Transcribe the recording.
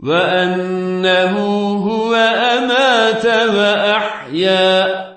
وأنه هو أمات وأحيا.